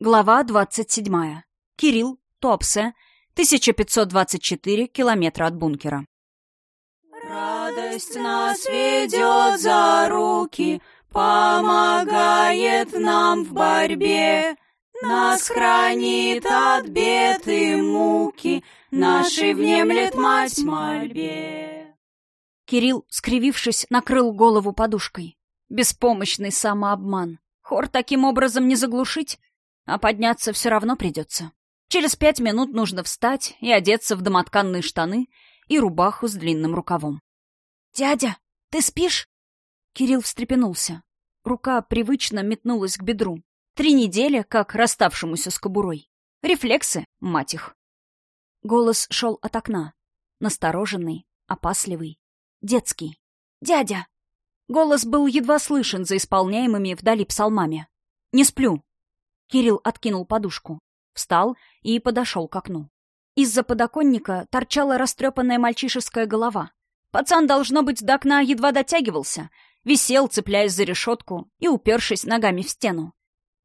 Глава 27. Кирилл, Туапсе, 1524 километра от бункера. Радость нас ведет за руки, помогает нам в борьбе. Нас хранит от бед и муки, нашей внемлет мать мольбе. Кирилл, скривившись, накрыл голову подушкой. Беспомощный самообман. Хор таким образом не заглушить, а подняться все равно придется. Через пять минут нужно встать и одеться в домотканные штаны и рубаху с длинным рукавом. «Дядя, ты спишь?» Кирилл встрепенулся. Рука привычно метнулась к бедру. Три недели, как расставшемуся с кобурой. Рефлексы, мать их. Голос шел от окна. Настороженный, опасливый, детский. «Дядя!» Голос был едва слышен за исполняемыми вдали псалмами. «Не сплю», Кирилл откинул подушку, встал и подошел к окну. Из-за подоконника торчала растрепанная мальчишеская голова. Пацан, должно быть, до окна едва дотягивался, висел, цепляясь за решетку и упершись ногами в стену.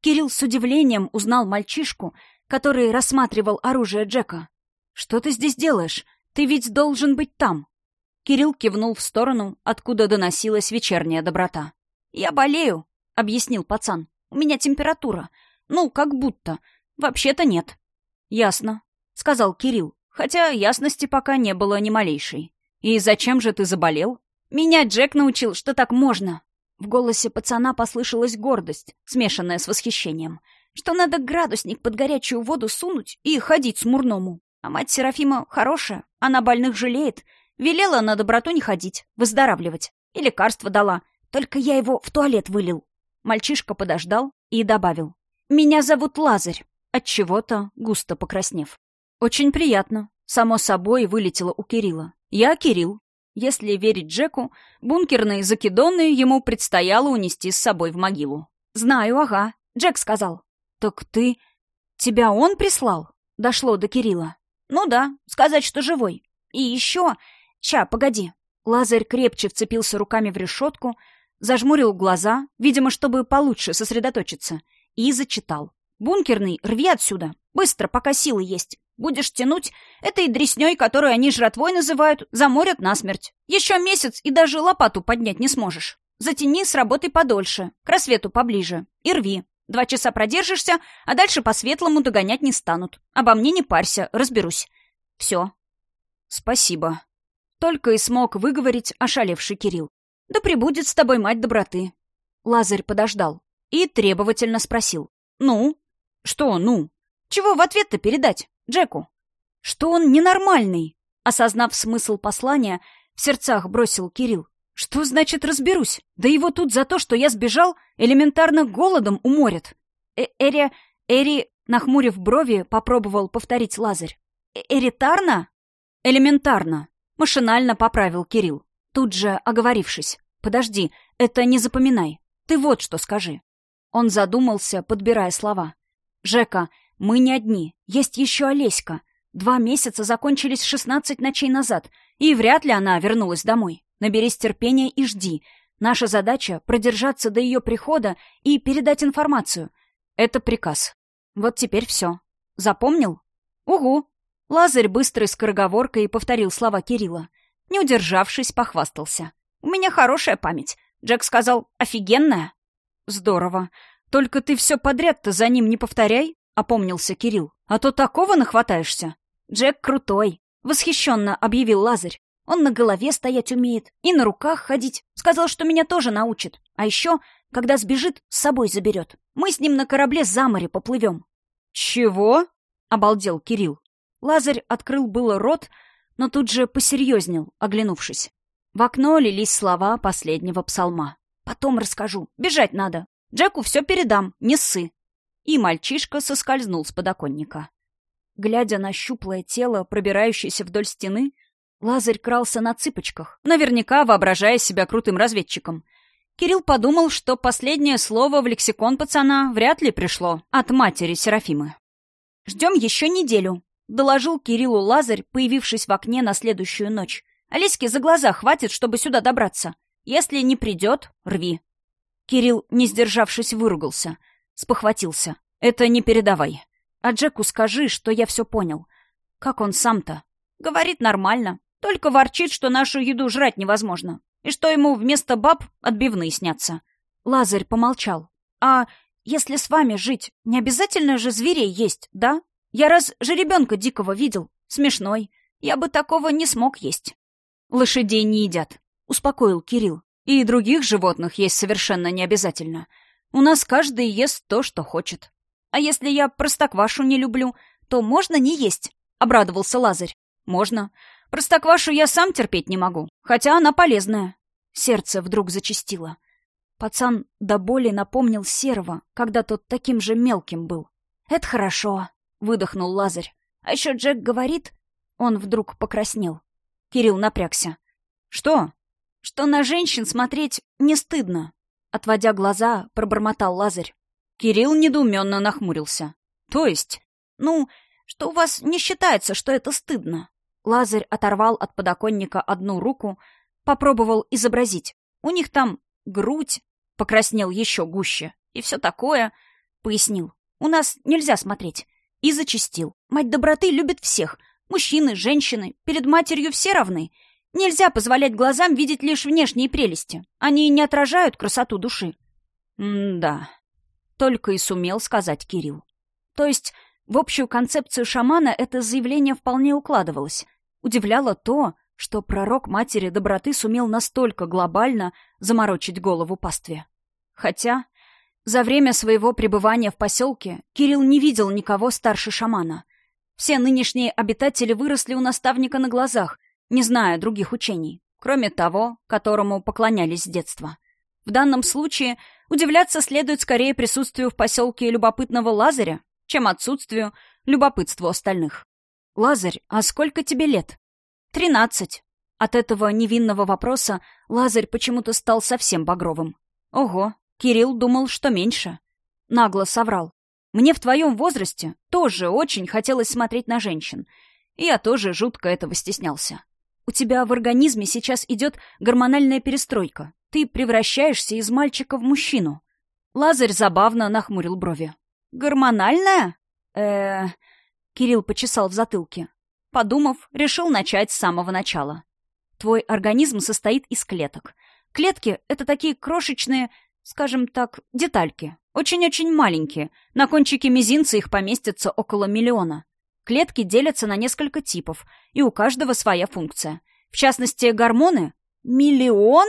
Кирилл с удивлением узнал мальчишку, который рассматривал оружие Джека. «Что ты здесь делаешь? Ты ведь должен быть там!» Кирилл кивнул в сторону, откуда доносилась вечерняя доброта. «Я болею», — объяснил пацан. «У меня температура. Ну, как будто. Вообще-то нет. Ясно, сказал Кирилл, хотя ясности пока не было ни малейшей. И зачем же ты заболел? Меня Джек научил, что так можно. В голосе пацана послышалась гордость, смешанная с восхищением. Что надо градусник под горячую воду сунуть и ходить смурному. А мать Серафима хорошая, она больных жалеет. Велела на доброту не ходить, выздоравливать. И лекарство дала. Только я его в туалет вылил. Мальчишка подождал и добавил. «Меня зовут Лазарь», от чего-то густо покраснев. «Очень приятно», — само собой вылетело у Кирилла. «Я Кирилл». Если верить Джеку, бункерные закидоны ему предстояло унести с собой в могилу. «Знаю, ага», — Джек сказал. «Так ты... Тебя он прислал?» — дошло до Кирилла. «Ну да, сказать, что живой. И еще... Ча, погоди». Лазарь крепче вцепился руками в решетку, зажмурил глаза, видимо, чтобы получше сосредоточиться — и зачитал. «Бункерный, рви отсюда! Быстро, пока силы есть! Будешь тянуть, этой дресней, которую они жратвой называют, заморят насмерть. Еще месяц и даже лопату поднять не сможешь. Затяни с работой подольше, к рассвету поближе, и рви. Два часа продержишься, а дальше по-светлому догонять не станут. Обо мне не парься, разберусь. Все. Спасибо. Только и смог выговорить ошалевший Кирилл. Да прибудет с тобой мать доброты. Лазарь подождал и требовательно спросил. «Ну?» «Что «ну?» «Чего в ответ-то передать? Джеку?» «Что он ненормальный?» Осознав смысл послания, в сердцах бросил Кирилл. «Что значит разберусь? Да его тут за то, что я сбежал, элементарно голодом уморят». Э «Эри... Эри...» Нахмурив брови, попробовал повторить Лазарь. «Э «Эритарно?» «Элементарно», — машинально поправил Кирилл, тут же оговорившись. «Подожди, это не запоминай. Ты вот что скажи. Он задумался, подбирая слова. «Жека, мы не одни. Есть еще Олеська. Два месяца закончились шестнадцать ночей назад, и вряд ли она вернулась домой. Наберись терпения и жди. Наша задача — продержаться до ее прихода и передать информацию. Это приказ. Вот теперь все. Запомнил? Угу. Лазарь быстрой скороговоркой повторил слова Кирилла. Не удержавшись, похвастался. У меня хорошая память. Джек сказал «офигенная». «Здорово. Только ты все подряд-то за ним не повторяй», — опомнился Кирилл. «А то такого нахватаешься». «Джек крутой», — восхищенно объявил Лазарь. «Он на голове стоять умеет и на руках ходить. Сказал, что меня тоже научит. А еще, когда сбежит, с собой заберет. Мы с ним на корабле за море поплывем». «Чего?» — обалдел Кирилл. Лазарь открыл было рот, но тут же посерьезнел, оглянувшись. В окно лились слова последнего псалма. Потом расскажу. Бежать надо. Джеку все передам, не ссы. И мальчишка соскользнул с подоконника. Глядя на щуплое тело, пробирающееся вдоль стены, Лазарь крался на цыпочках, наверняка воображая себя крутым разведчиком. Кирилл подумал, что последнее слово в лексикон пацана вряд ли пришло от матери Серафимы. «Ждем еще неделю», — доложил Кириллу Лазарь, появившись в окне на следующую ночь. «Олеське за глаза хватит, чтобы сюда добраться. Если не придет, рви. Кирилл, не сдержавшись, выругался. Спохватился. Это не передавай. А Джеку скажи, что я все понял. Как он сам-то? Говорит нормально. Только ворчит, что нашу еду жрать невозможно. И что ему вместо баб отбивные снятся. Лазарь помолчал. А если с вами жить, не обязательно же зверей есть, да? Я раз жеребенка дикого видел. Смешной. Я бы такого не смог есть. Лошадей не едят, успокоил Кирилл. И других животных есть совершенно не обязательно. У нас каждый ест то, что хочет. А если я простоквашу не люблю, то можно не есть, — обрадовался Лазарь. Можно. Простоквашу я сам терпеть не могу, хотя она полезная. Сердце вдруг зачастило. Пацан до боли напомнил Серого, когда тот таким же мелким был. «Это хорошо», — выдохнул Лазарь. «А еще Джек говорит...» Он вдруг покраснел. Кирилл напрягся. «Что?» «Что на женщин смотреть не стыдно», — отводя глаза, пробормотал Лазарь. Кирилл недоуменно нахмурился. «То есть?» «Ну, что у вас не считается, что это стыдно?» Лазарь оторвал от подоконника одну руку, попробовал изобразить. У них там грудь, покраснел еще гуще, и все такое. Пояснил. У нас нельзя смотреть. И зачистил. Мать доброты любит всех. Мужчины, женщины. Перед матерью все равны. Нельзя позволять глазам видеть лишь внешние прелести. Они не отражают красоту души. М-да. Только и сумел сказать Кирилл. То есть в общую концепцию шамана это заявление вполне укладывалось. Удивляло то, что пророк матери доброты сумел настолько глобально заморочить голову пастве. Хотя за время своего пребывания в поселке Кирилл не видел никого старше шамана. Все нынешние обитатели выросли у наставника на глазах, не зная других учений, кроме того, которому поклонялись с детства. В данном случае удивляться следует скорее присутствию в поселке любопытного Лазаря, чем отсутствию любопытства остальных. «Лазарь, а сколько тебе лет?» «Тринадцать». От этого невинного вопроса Лазарь почему-то стал совсем багровым. «Ого, Кирилл думал, что меньше». Нагло соврал. «Мне в твоем возрасте тоже очень хотелось смотреть на женщин. И я тоже жутко этого стеснялся. У тебя в организме сейчас идет гормональная перестройка. Ты превращаешься из мальчика в мужчину». Лазарь забавно нахмурил брови. «Гормональная?» э Кирилл почесал в затылке. Подумав, решил начать с самого начала. Твой организм состоит из клеток. Клетки — это такие крошечные, скажем так, детальки. Очень-очень маленькие. На кончике мизинца их поместится около миллиона. Клетки делятся на несколько типов, и у каждого своя функция. В частности, гормоны... Миллион?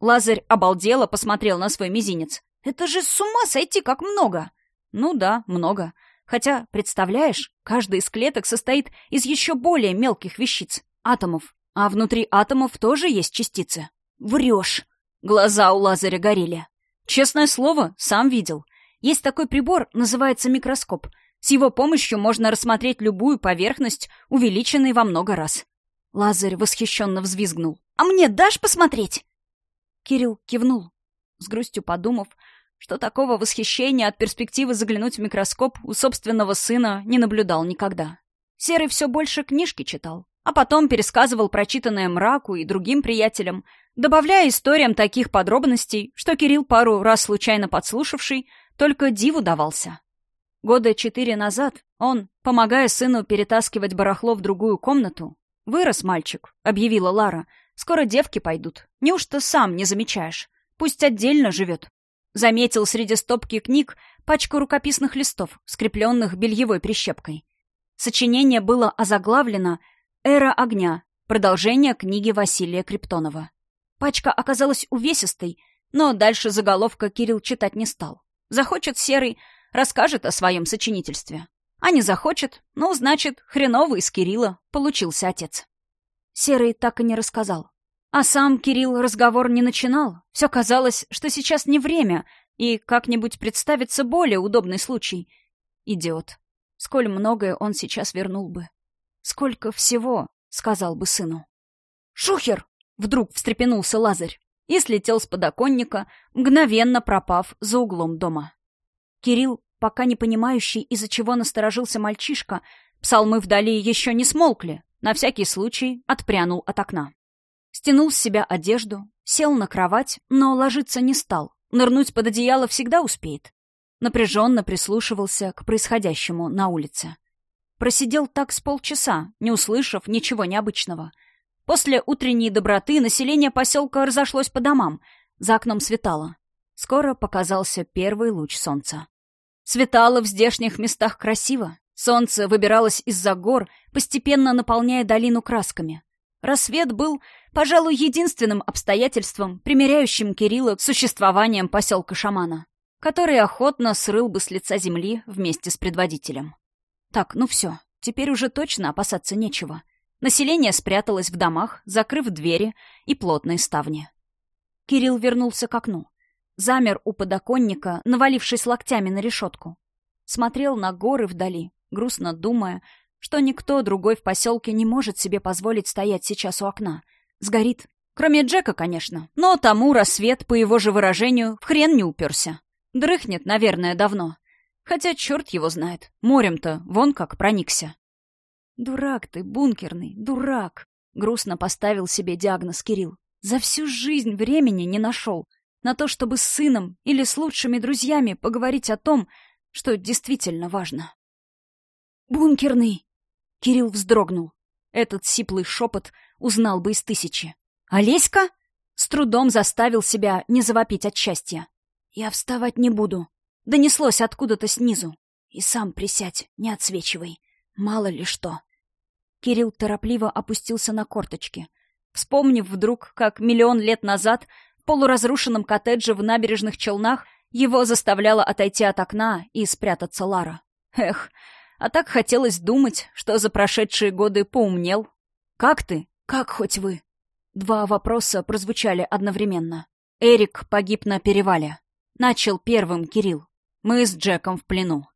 Лазарь обалдело посмотрел на свой мизинец. Это же с ума сойти, как много! Ну да, много. Хотя, представляешь, каждая из клеток состоит из еще более мелких вещиц — атомов. А внутри атомов тоже есть частицы. Врешь. Глаза у Лазаря горели. Честное слово, сам видел. Есть такой прибор, называется микроскоп. С его помощью можно рассмотреть любую поверхность, увеличенной во много раз. Лазарь восхищенно взвизгнул. «А мне дашь посмотреть?» Кирилл кивнул, с грустью подумав, что такого восхищения от перспективы заглянуть в микроскоп у собственного сына не наблюдал никогда. Серый все больше книжки читал, а потом пересказывал прочитанное мраку и другим приятелям, добавляя историям таких подробностей, что Кирилл пару раз случайно подслушавший, только диву давался. Года четыре назад он, помогая сыну перетаскивать барахло в другую комнату, «Вырос мальчик», — объявила Лара. «Скоро девки пойдут. Неужто сам не замечаешь? Пусть отдельно живет, Заметил среди стопки книг пачку рукописных листов, скрепленных бельевой прищепкой. Сочинение было озаглавлено «Эра огня», продолжение книги Василия Криптонова. Пачка оказалась увесистой, но дальше заголовка Кирилл читать не стал. Захочет Серый, расскажет о своем сочинительстве. А не захочет, ну, значит, хреновый из Кирилла получился отец. Серый так и не рассказал. А сам Кирилл разговор не начинал. Все казалось, что сейчас не время, и как-нибудь представится более удобный случай. Идиот. Сколь многое он сейчас вернул бы. Сколько всего, сказал бы сыну. «Шухер!» — вдруг встрепенулся Лазарь и слетел с подоконника, мгновенно пропав за углом дома. Кирилл, пока не понимающий, из-за чего насторожился мальчишка, псалмы вдали еще не смолкли, на всякий случай отпрянул от окна. Стянул с себя одежду, сел на кровать, но ложиться не стал. Нырнуть под одеяло всегда успеет. напряженно прислушивался к происходящему на улице. Просидел так с полчаса, не услышав ничего необычного. После утренней доброты население поселка разошлось по домам. За окном светало. Скоро показался первый луч солнца. Светало в здешних местах красиво. Солнце выбиралось из-за гор, постепенно наполняя долину красками. Рассвет был, пожалуй, единственным обстоятельством, примеряющим Кирилла к существованием поселка шамана, который охотно срыл бы с лица земли вместе с предводителем. Так, ну все, теперь уже точно опасаться нечего. Население спряталось в домах, закрыв двери и плотные ставни. Кирилл вернулся к окну. Замер у подоконника, навалившись локтями на решетку. Смотрел на горы вдали, грустно думая, что никто другой в поселке не может себе позволить стоять сейчас у окна. Сгорит. Кроме Джека, конечно. Но тому рассвет, по его же выражению, в хрен не уперся. Дрыхнет, наверное, давно. Хотя черт его знает. Морем-то вон как проникся. «Дурак ты, бункерный, дурак!» — грустно поставил себе диагноз Кирилл. «За всю жизнь времени не нашел на то, чтобы с сыном или с лучшими друзьями поговорить о том, что действительно важно». «Бункерный!» — Кирилл вздрогнул. Этот сиплый шепот узнал бы из тысячи. «Олеська?» — с трудом заставил себя не завопить от счастья. «Я вставать не буду», — донеслось откуда-то снизу. «И сам присядь, не отсвечивай. Мало ли что». Кирилл торопливо опустился на корточки, вспомнив вдруг, как миллион лет назад полуразрушенном коттедже в набережных Челнах его заставляла отойти от окна и спрятаться Лара. Эх, а так хотелось думать, что за прошедшие годы поумнел. «Как ты? Как хоть вы?» Два вопроса прозвучали одновременно. Эрик погиб на перевале. Начал первым Кирилл. Мы с Джеком в плену.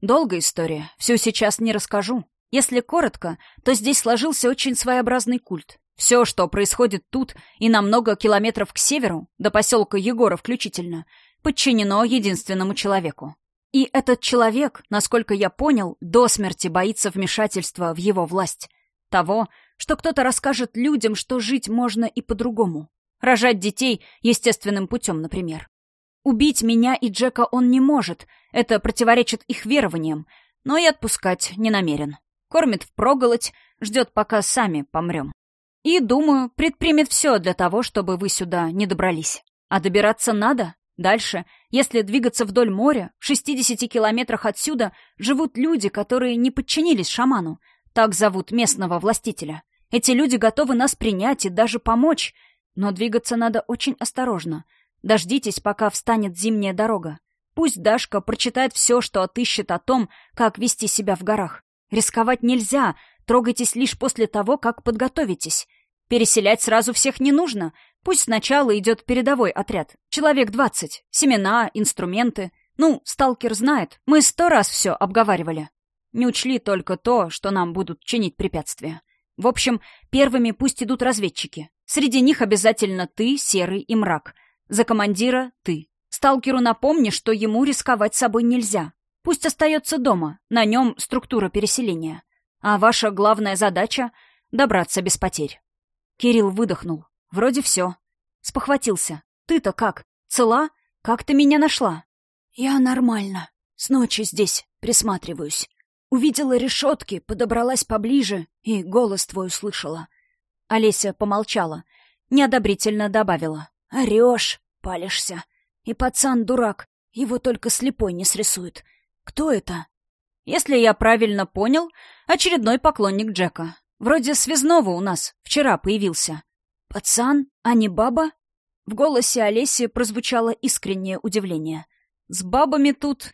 Долгая история, всю сейчас не расскажу. Если коротко, то здесь сложился очень своеобразный культ. Все, что происходит тут и на много километров к северу, до поселка Егора включительно, подчинено единственному человеку. И этот человек, насколько я понял, до смерти боится вмешательства в его власть. Того, что кто-то расскажет людям, что жить можно и по-другому. Рожать детей естественным путем, например. Убить меня и Джека он не может, это противоречит их верованиям, но и отпускать не намерен. Кормит впроголодь, ждет, пока сами помрем. И, думаю, предпримет все для того, чтобы вы сюда не добрались. А добираться надо. Дальше, если двигаться вдоль моря, в 60 километрах отсюда живут люди, которые не подчинились шаману. Так зовут местного властителя. Эти люди готовы нас принять и даже помочь. Но двигаться надо очень осторожно — Дождитесь, пока встанет зимняя дорога. Пусть Дашка прочитает все, что отыщет о том, как вести себя в горах. Рисковать нельзя, трогайтесь лишь после того, как подготовитесь. Переселять сразу всех не нужно. Пусть сначала идет передовой отряд. Человек двадцать. Семена, инструменты. Ну, сталкер знает. Мы сто раз все обговаривали. Не учли только то, что нам будут чинить препятствия. В общем, первыми пусть идут разведчики. Среди них обязательно ты, Серый и Мрак — за командира — ты. Сталкеру напомни, что ему рисковать собой нельзя. Пусть остается дома, на нем структура переселения. А ваша главная задача — добраться без потерь. Кирилл выдохнул. Вроде все. Спохватился. Ты-то как? Цела? Как ты меня нашла? Я нормально. С ночи здесь присматриваюсь. Увидела решетки, подобралась поближе и голос твой услышала. Олеся помолчала, неодобрительно добавила. Орешь, палишься. И пацан дурак, его только слепой не срисует. Кто это? Если я правильно понял, очередной поклонник Джека. Вроде связного у нас вчера появился. Пацан, а не баба? В голосе Олеси прозвучало искреннее удивление. С бабами тут...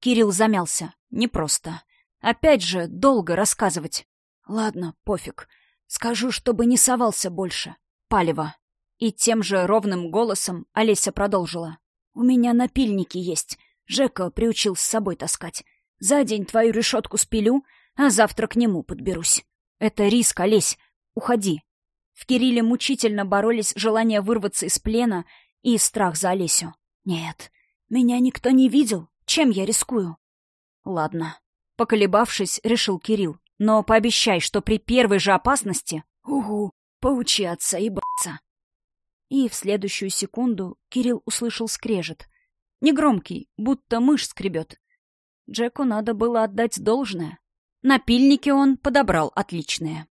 Кирилл замялся. Непросто. Опять же, долго рассказывать. Ладно, пофиг. Скажу, чтобы не совался больше. Палево. И тем же ровным голосом Олеся продолжила. «У меня напильники есть. Жека приучил с собой таскать. За день твою решетку спилю, а завтра к нему подберусь. Это риск, Олесь. Уходи». В Кирилле мучительно боролись желание вырваться из плена и страх за Олесю. «Нет, меня никто не видел. Чем я рискую?» «Ладно». Поколебавшись, решил Кирилл. «Но пообещай, что при первой же опасности...» «Угу, поучи отца и б***ца». И в следующую секунду Кирилл услышал скрежет. Негромкий, будто мышь скребет. Джеку надо было отдать должное. Напильники он подобрал отличные.